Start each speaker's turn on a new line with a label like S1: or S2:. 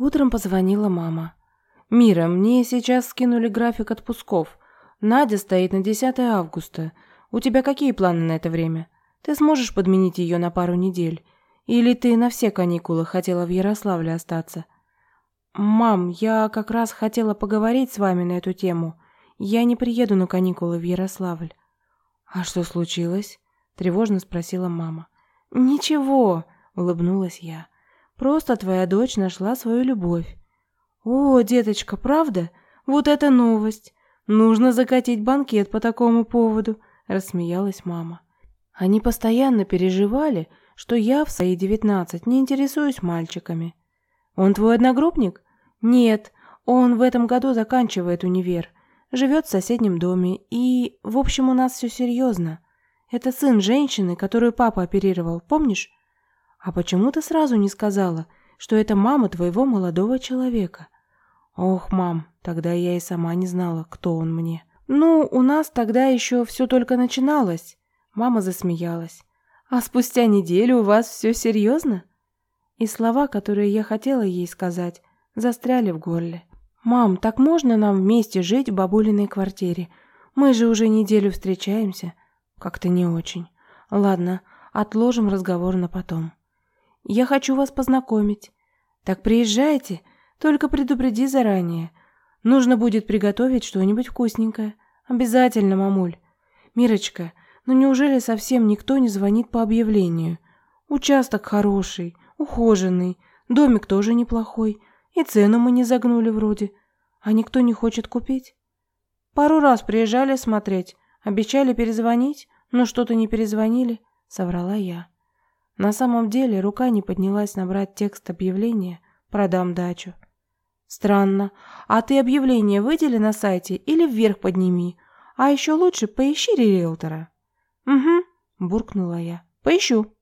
S1: Утром позвонила мама. «Мира, мне сейчас скинули график отпусков. Надя стоит на 10 августа. У тебя какие планы на это время? Ты сможешь подменить ее на пару недель? Или ты на все каникулы хотела в Ярославле остаться?» «Мам, я как раз хотела поговорить с вами на эту тему. Я не приеду на каникулы в Ярославль». «А что случилось?» – тревожно спросила мама. «Ничего», – улыбнулась я. Просто твоя дочь нашла свою любовь. О, деточка, правда? Вот это новость. Нужно закатить банкет по такому поводу, рассмеялась мама. Они постоянно переживали, что я в свои девятнадцать не интересуюсь мальчиками. Он твой одногруппник? Нет, он в этом году заканчивает универ, живет в соседнем доме, и, в общем, у нас все серьезно. Это сын женщины, которую папа оперировал, помнишь? «А почему ты сразу не сказала, что это мама твоего молодого человека?» «Ох, мам, тогда я и сама не знала, кто он мне». «Ну, у нас тогда еще все только начиналось». Мама засмеялась. «А спустя неделю у вас все серьезно?» И слова, которые я хотела ей сказать, застряли в горле. «Мам, так можно нам вместе жить в бабулиной квартире? Мы же уже неделю встречаемся». «Как-то не очень. Ладно, отложим разговор на потом». Я хочу вас познакомить. Так приезжайте, только предупреди заранее. Нужно будет приготовить что-нибудь вкусненькое. Обязательно, мамуль. Мирочка, ну неужели совсем никто не звонит по объявлению? Участок хороший, ухоженный, домик тоже неплохой, и цену мы не загнули вроде. А никто не хочет купить? Пару раз приезжали смотреть, обещали перезвонить, но что-то не перезвонили, соврала я. На самом деле рука не поднялась набрать текст объявления «Продам дачу». Странно. А ты объявление выдели на сайте или вверх подними? А еще лучше поищи риэлтора. Угу, буркнула я. Поищу.